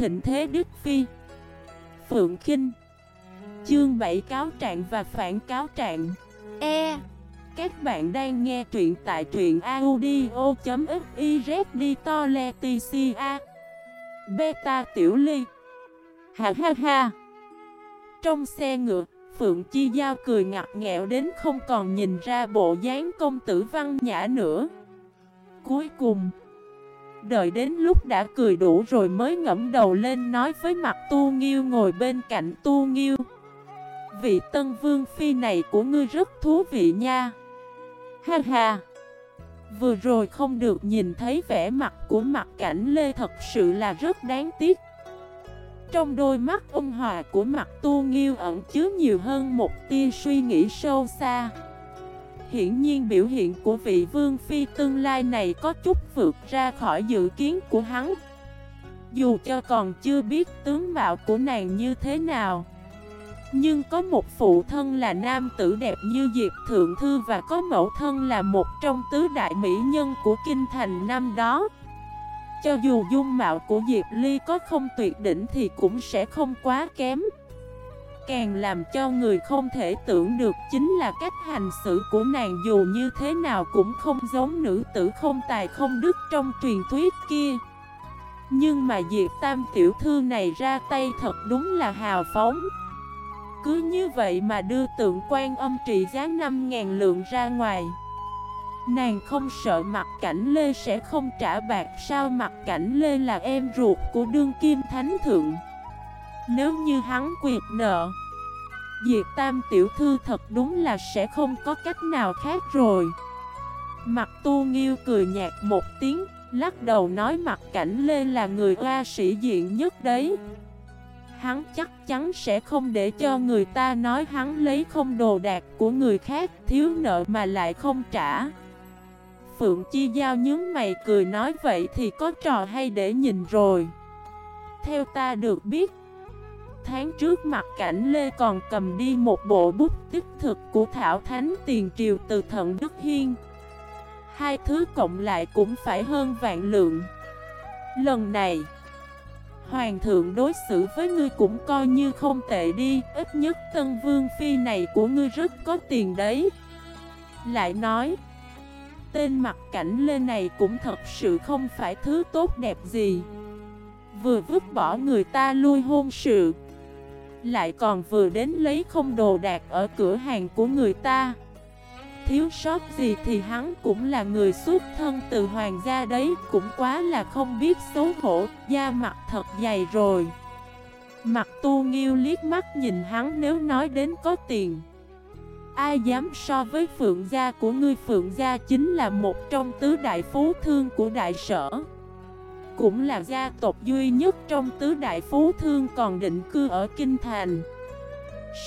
thịnh thế Đức Phi. Phượng Kinh. Chương 7 cáo trạng và phản cáo trạng. E. Các bạn đang nghe truyện tại truyện audio.xyz đi to le a. Beta Tiểu Ly. Ha ha ha. Trong xe ngựa, Phượng Chi Giao cười ngặt nghẹo đến không còn nhìn ra bộ dáng công tử văn nhã nữa. Cuối cùng Đợi đến lúc đã cười đủ rồi mới ngẫm đầu lên nói với mặt Tu Nghiêu ngồi bên cạnh Tu Nghiêu. Vị tân vương phi này của ngươi rất thú vị nha. Ha ha. Vừa rồi không được nhìn thấy vẻ mặt của mặt cảnh Lê thật sự là rất đáng tiếc. Trong đôi mắt ông hòa của mặt tu nghiêu ẩn chứa nhiều hơn một tia suy nghĩ sâu xa. Hiển nhiên biểu hiện của vị vương phi tương lai này có chút vượt ra khỏi dự kiến của hắn. Dù cho còn chưa biết tướng mạo của nàng như thế nào, Nhưng có một phụ thân là nam tử đẹp như Diệp Thượng Thư Và có mẫu thân là một trong tứ đại mỹ nhân của Kinh Thành năm đó. Cho dù dung mạo của Diệp Ly có không tuyệt đỉnh thì cũng sẽ không quá kém. Càng làm cho người không thể tưởng được chính là cách hành xử của nàng dù như thế nào cũng không giống nữ tử không tài không đức trong truyền thuyết kia. Nhưng mà Diệp Tam tiểu thư này ra tay thật đúng là hào phóng. Cứ như vậy mà đưa tượng quan âm trị giá 5.000 lượng ra ngoài. Nàng không sợ mặt cảnh Lê sẽ không trả bạc, sao mặt cảnh Lê là em ruột của đương kim thánh thượng. Nếu như hắn quyệt nợ Diệp Tam tiểu thư thật đúng là sẽ không có cách nào khác rồi. Mặt tu nghiêu cười nhạt một tiếng, Lắc đầu nói mặt cảnh Lê là người oa sĩ diện nhất đấy. Hắn chắc chắn sẽ không để cho người ta nói hắn lấy không đồ đạc của người khác, Thiếu nợ mà lại không trả. Phượng Chi Giao nhướng mày cười nói vậy thì có trò hay để nhìn rồi. Theo ta được biết tháng trước mặt cảnh Lê còn cầm đi một bộ bút tích thực của Thảo Thánh Tiền Triều từ Thận Đức Hiên. Hai thứ cộng lại cũng phải hơn vạn lượng. Lần này, Hoàng thượng đối xử với ngươi cũng coi như không tệ đi, Ít nhất Tân Vương Phi này của ngươi rất có tiền đấy. Lại nói, Tên mặt cảnh Lê này cũng thật sự không phải thứ tốt đẹp gì. Vừa vứt bỏ người ta lui hôn sự lại còn vừa đến lấy không đồ đạc ở cửa hàng của người ta. Thiếu sót gì thì hắn cũng là người xuất thân từ hoàng gia đấy Cũng quá là không biết xấu hổ, da mặt thật dày rồi. Mặt tu nghiêu liếc mắt nhìn hắn nếu nói đến có tiền. Ai dám so với phượng gia của ngươi phượng gia chính là một trong tứ đại phú thương của đại sở cũng là gia tộc duy nhất trong tứ đại phú thương còn định cư ở Kinh Thành.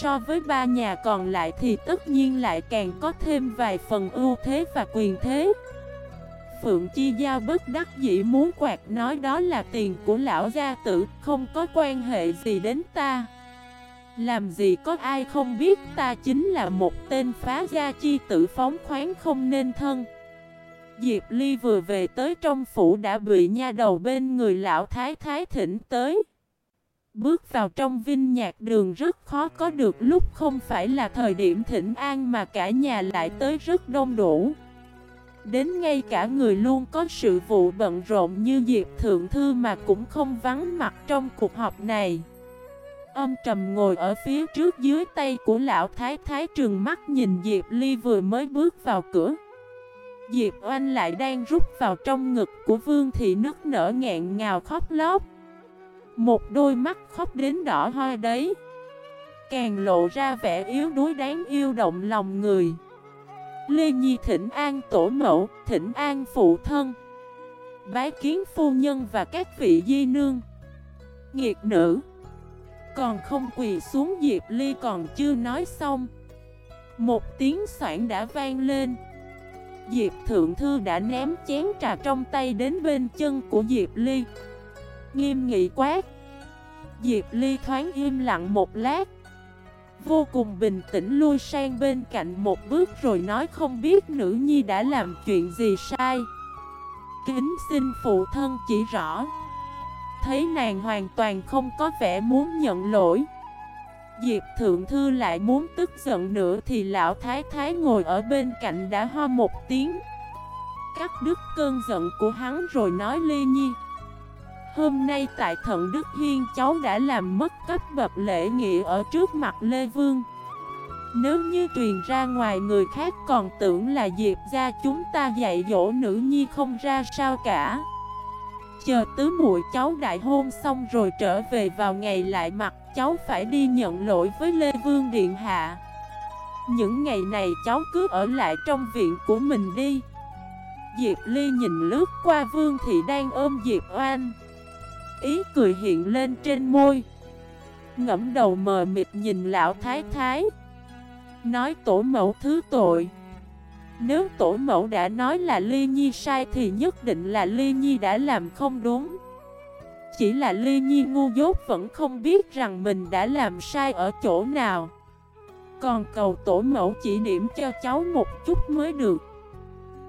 So với ba nhà còn lại thì tất nhiên lại càng có thêm vài phần ưu thế và quyền thế. Phượng Chi Giao bất đắc dĩ muốn quạt nói đó là tiền của lão gia tử, Không có quan hệ gì đến ta. Làm gì có ai không biết, ta chính là một tên phá gia chi tử phóng khoáng không nên thân. Diệp Ly vừa về tới trong phủ đã bị nha đầu bên người lão thái thái thỉnh tới. Bước vào trong vinh nhạc đường rất khó có được, lúc không phải là thời điểm thỉnh an mà cả nhà lại tới rất đông đủ. Đến ngay cả người luôn có sự vụ bận rộn như Diệp Thượng Thư mà cũng không vắng mặt trong cuộc họp này. Ông trầm ngồi ở phía trước dưới tay của lão thái thái trừng mắt nhìn Diệp Ly vừa mới bước vào cửa. Diệp Oanh lại đang rút vào trong ngực của Vương Thị nức nở ngẹn ngào khóc lóc. Một đôi mắt khóc đến đỏ hoa đấy. Càng lộ ra vẻ yếu đuối đáng yêu động lòng người. Lê Nhi thỉnh an tổ mẫu, thỉnh an phụ thân. Bái kiến phu nhân và các vị di nương. Nghiệt nữ. Còn không quỳ xuống Diệp Ly còn chưa nói xong. Một tiếng soạn đã vang lên. Diệp Thượng Thư đã ném chén trà trong tay đến bên chân của Diệp Ly. Nghiêm nghị quát. Diệp Ly thoáng im lặng một lát. Vô cùng bình tĩnh lui sang bên cạnh một bước rồi nói không biết nữ nhi đã làm chuyện gì sai. Kính xin phụ thân chỉ rõ. Thấy nàng hoàn toàn không có vẻ muốn nhận lỗi. Diệp Thượng Thư lại muốn tức giận nữa thì lão thái thái ngồi ở bên cạnh đã ho một tiếng. Cắt đứt cơn giận của hắn rồi nói lê Nhi, Hôm nay tại thận Đức Hiên cháu đã làm mất cấp bậc lễ nghĩa ở trước mặt Lê Vương. Nếu như truyền ra ngoài người khác còn tưởng là Diệp ra chúng ta dạy dỗ nữ nhi không ra sao cả. Chờ tứ muội cháu đại hôn xong rồi trở về vào ngày lại mặt, cháu phải đi nhận lỗi với Lê Vương Điện Hạ. Những ngày này cháu cứ ở lại trong viện của mình đi. Diệp Ly nhìn lướt qua Vương Thị đang ôm Diệp Oan Ý cười hiện lên trên môi. Ngẫm đầu mờ mịt nhìn lão thái thái. Nói tổ mẫu thứ tội. Nếu tổ mẫu đã nói là Ly Nhi sai thì nhất định là Ly Nhi đã làm không đúng Chỉ là Ly Nhi ngu dốt vẫn không biết rằng mình đã làm sai ở chỗ nào Còn cầu tổ mẫu chỉ điểm cho cháu một chút mới được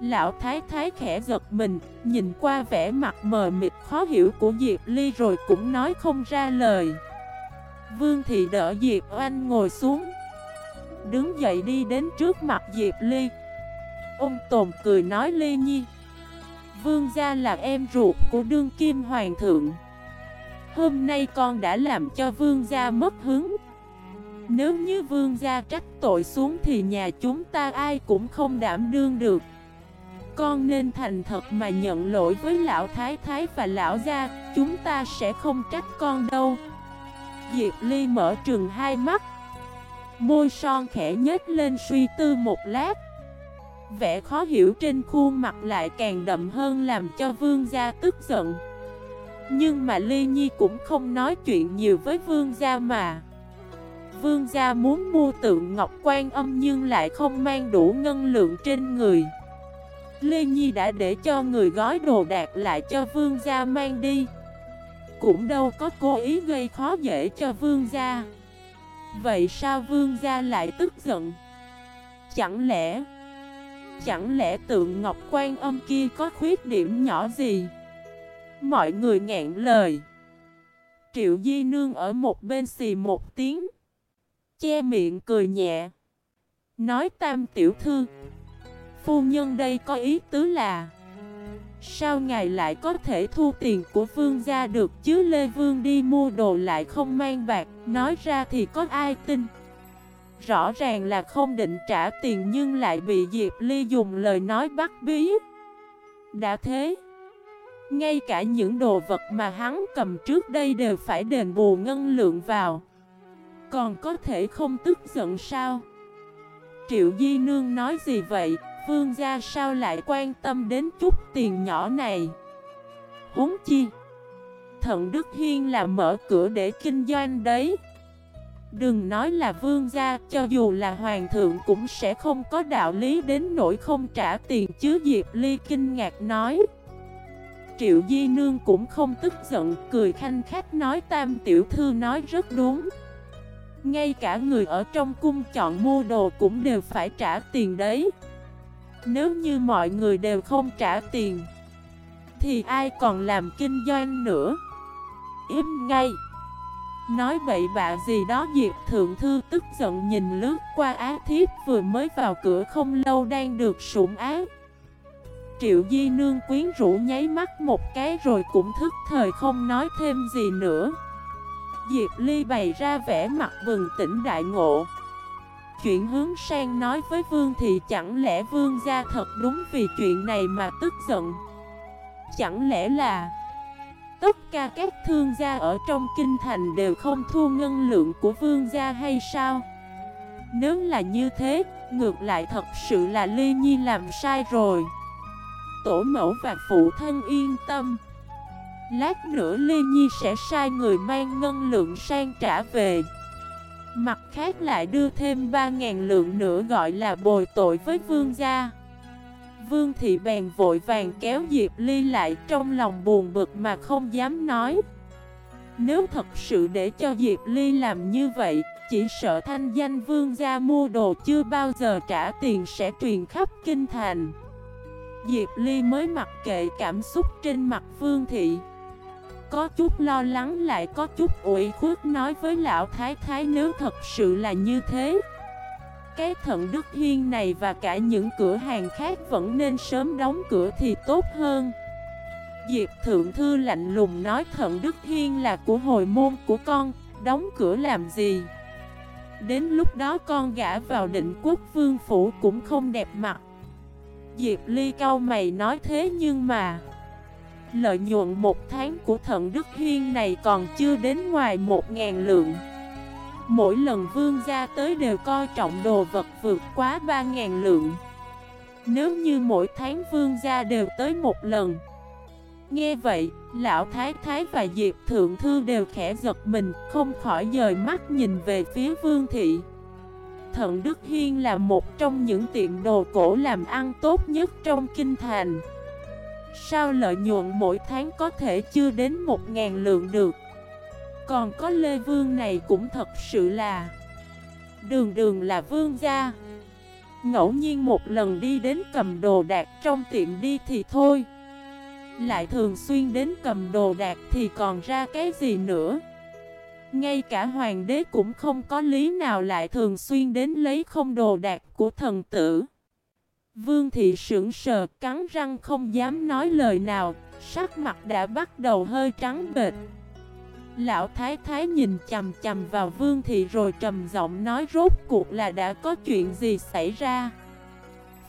Lão thái thái khẽ giật mình, nhìn qua vẻ mặt mờ mịt khó hiểu của Diệp Ly rồi cũng nói không ra lời. Vương thị đỡ Diệp Oanh ngồi xuống, đứng dậy đi đến trước mặt Diệp Ly. Ông Tồn cười nói Lê Nhi, Vương gia là em ruột của đương kim hoàng thượng. Hôm nay con đã làm cho vương gia mất hứng. Nếu như vương gia trách tội xuống thì nhà chúng ta ai cũng không đảm đương được. Con nên thành thật mà nhận lỗi với lão thái thái và lão gia Chúng ta sẽ không trách con đâu Diệp Ly mở trường hai mắt Môi son khẽ nhếch lên suy tư một lát Vẻ khó hiểu trên khuôn mặt lại càng đậm hơn làm cho vương gia tức giận. Nhưng mà Ly Nhi cũng không nói chuyện nhiều với vương gia mà. Vương gia muốn mua tượng ngọc quan âm nhưng lại không mang đủ ngân lượng trên người. Lê Nhi đã để cho người gói đồ đạc lại cho vương gia mang đi. Cũng đâu có cố ý gây khó dễ cho vương gia. Vậy sao vương gia lại tức giận? Chẳng lẽ Chẳng lẽ tượng Ngọc Quan âm kia có khuyết điểm nhỏ gì? Mọi người ngẹn lời. Triệu Di Nương ở một bên xì một tiếng. Che miệng cười nhẹ. Nói tam tiểu thư, Phu nhân đây có ý tứ là, Sao ngài lại có thể thu tiền của vương gia được chứ Lê Vương đi mua đồ lại không mang bạc? Nói ra thì có ai tin? Rõ ràng là không định trả tiền nhưng lại bị Diệp Ly dùng lời nói bắt bí. Đã thế, Ngay cả những đồ vật mà hắn cầm trước đây đều phải đền bù ngân lượng vào. Còn có thể không tức giận sao? Triệu Di Nương nói gì vậy? Vương gia sao lại quan tâm đến chút tiền nhỏ này? Huống chi, Thận Đức Hiên là mở cửa để kinh doanh đấy. Đừng nói là vương gia, Cho dù là hoàng thượng cũng sẽ không có đạo lý đến nỗi không trả tiền chứ Diệp Ly kinh ngạc nói. Triệu Di Nương cũng không tức giận, Cười khanh khách nói tam tiểu thư nói rất đúng. Ngay cả người ở trong cung chọn mua đồ cũng đều phải trả tiền đấy. Nếu như mọi người đều không trả tiền, Thì ai còn làm kinh doanh nữa? Im ngay. Nói bậy bạ gì đó, Diệp Thượng Thư tức giận nhìn lướt qua á thiếp vừa mới vào cửa không lâu đang được sủng ác Triệu Di Nương quyến rũ nháy mắt một cái rồi cũng thức thời không nói thêm gì nữa. Diệp Ly bày ra vẻ mặt bừng tỉnh đại ngộ. Chuyện hướng sang nói với Vương thì chẳng lẽ Vương gia thật đúng vì chuyện này mà tức giận? Chẳng lẽ là Tất cả các thương gia ở trong kinh thành đều không thu ngân lượng của vương gia hay sao? Nếu là như thế, ngược lại thật sự là Lê Nhi làm sai rồi. Tổ mẫu và phụ thân yên tâm. Lát nữa Lê Nhi sẽ sai người mang ngân lượng sang trả về. Mặt khác lại đưa thêm 3.000 lượng nữa gọi là bồi tội với vương gia. Vương thị bèn vội vàng kéo Diệp Ly lại trong lòng buồn bực mà không dám nói. Nếu thật sự để cho Diệp Ly làm như vậy, Chỉ sợ thanh danh vương gia mua đồ chưa bao giờ trả tiền sẽ truyền khắp kinh thành. Diệp Ly mới mặc kệ cảm xúc trên mặt vương thị. Có chút lo lắng lại có chút ủi khuất nói với lão thái thái nếu thật sự là như thế cái thận Đức Hiên này và cả những cửa hàng khác vẫn nên sớm đóng cửa thì tốt hơn. Diệp Thượng Thư lạnh lùng nói thận Đức Hiên là của hồi môn của con, đóng cửa làm gì? Đến lúc đó con gã vào định quốc vương phủ cũng không đẹp mặt. Diệp Ly cao mày nói thế nhưng mà Lợi nhuận một tháng của thận Đức Hiên này còn chưa đến ngoài một ngàn lượng. Mỗi lần vương gia tới đều coi trọng đồ vật vượt quá ba ngàn lượng. Nếu như mỗi tháng vương gia đều tới một lần. Nghe vậy, lão thái thái và Diệp Thượng Thư đều khẽ giật mình Không khỏi dời mắt nhìn về phía vương thị. Thận Đức Hiên là một trong những tiệm đồ cổ làm ăn tốt nhất trong kinh thành. Sao lợi nhuận mỗi tháng có thể chưa đến một ngàn lượng được? Còn có Lê Vương này cũng thật sự là Đường đường là vương gia. Ngẫu nhiên một lần đi đến cầm đồ đạc trong tiệm đi thì thôi. Lại thường xuyên đến cầm đồ đạc thì còn ra cái gì nữa? Ngay cả hoàng đế cũng không có lý nào lại thường xuyên đến lấy không đồ đạc của thần tử. Vương thị sững sờ, cắn răng không dám nói lời nào, Sắc mặt đã bắt đầu hơi trắng bệt Lão thái thái nhìn chầm chầm vào vương thị rồi trầm giọng nói rốt cuộc là đã có chuyện gì xảy ra?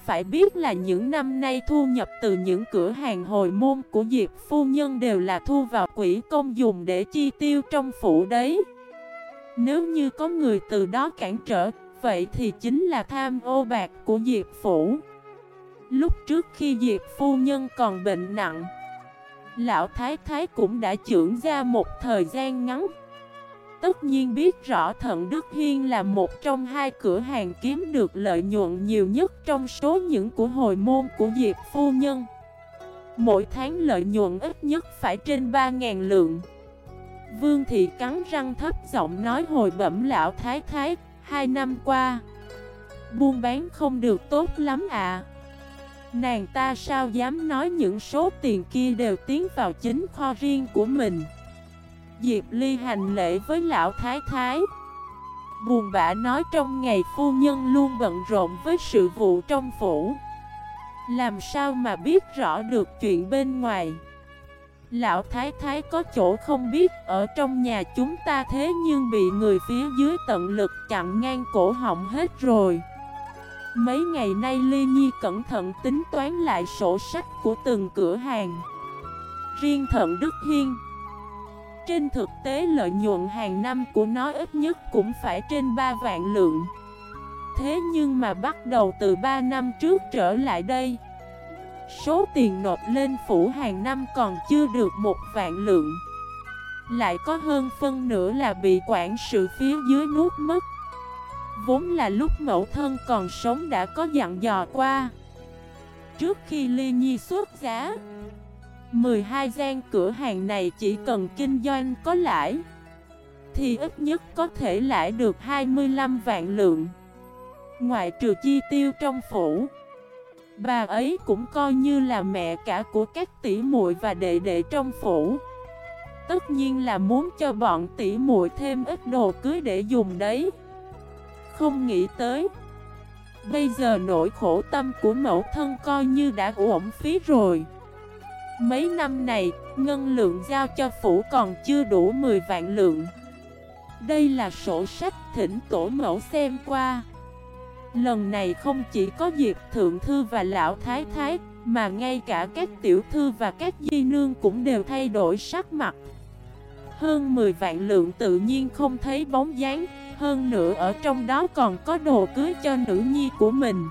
Phải biết là những năm nay thu nhập từ những cửa hàng hồi môn của Diệp Phu Nhân đều là thu vào quỹ công dùng để chi tiêu trong phủ đấy. Nếu như có người từ đó cản trở, vậy thì chính là tham ô bạc của Diệp Phủ. Lúc trước khi Diệp phu nhân còn bệnh nặng Lão Thái Thái cũng đã trưởng ra một thời gian ngắn. Tất nhiên biết rõ Thận Đức Hiên là một trong hai cửa hàng kiếm được lợi nhuận nhiều nhất trong số những của hồi môn của Diệp Phu Nhân. Mỗi tháng lợi nhuận ít nhất phải trên 3.000 lượng. Vương Thị cắn răng thấp giọng nói hồi bẩm lão Thái Thái, Hai năm qua, Buôn bán không được tốt lắm à Nàng ta sao dám nói những số tiền kia đều tiến vào chính kho riêng của mình? Diệp Ly hành lễ với lão thái thái. Buồn bã nói trong ngày phu nhân luôn bận rộn với sự vụ trong phủ. Làm sao mà biết rõ được chuyện bên ngoài? Lão thái thái có chỗ không biết, ở trong nhà chúng ta thế nhưng bị người phía dưới tận lực chặn ngang cổ họng hết rồi. Mấy ngày nay Ly Nhi cẩn thận tính toán lại sổ sách của từng cửa hàng. Riêng thận Đức Hiên. Trên thực tế lợi nhuận hàng năm của nó ít nhất cũng phải trên 3 vạn lượng. Thế nhưng mà bắt đầu từ 3 năm trước trở lại đây, Số tiền nộp lên phủ hàng năm còn chưa được một vạn lượng. Lại có hơn phân nửa là bị quản sự phía dưới nuốt mất. Vốn là lúc mẫu thân còn sống đã có dặn dò qua. Trước khi Ly Nhi xuất giá 12 gian cửa hàng này chỉ cần kinh doanh có lãi, Thì ít nhất có thể lãi được 25 vạn lượng. Ngoại trừ chi tiêu trong phủ, Bà ấy cũng coi như là mẹ cả của các tỷ muội và đệ đệ trong phủ. Tất nhiên là muốn cho bọn tỷ muội thêm ít đồ cưới để dùng đấy không nghĩ tới. Bây giờ nỗi khổ tâm của mẫu thân coi như đã uổng phí rồi. Mấy năm này, ngân lượng giao cho phủ còn chưa đủ 10 vạn lượng. Đây là sổ sách thỉnh tổ mẫu xem qua. Lần này không chỉ có Diệp Thượng Thư và Lão Thái Thái Mà ngay cả các tiểu thư và các di nương cũng đều thay đổi sắc mặt. Hơn 10 vạn lượng tự nhiên không thấy bóng dáng hơn nữa ở trong đó còn có đồ cưới cho nữ nhi của mình.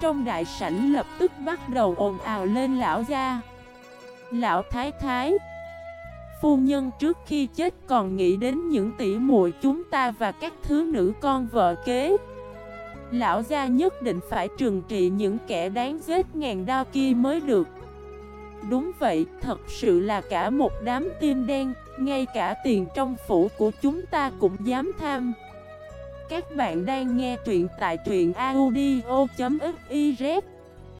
Trong đại sảnh lập tức bắt đầu ồn ào lên lão gia. Lão thái thái Phu nhân trước khi chết còn nghĩ đến những tỷ muội chúng ta và các thứ nữ con vợ kế. Lão gia nhất định phải trừng trị những kẻ đáng giết ngàn đao kia mới được. Đúng vậy, thật sự là cả một đám tim đen, ngay cả tiền trong phủ của chúng ta cũng dám tham. Các bạn đang nghe truyện tại truyện audio.fif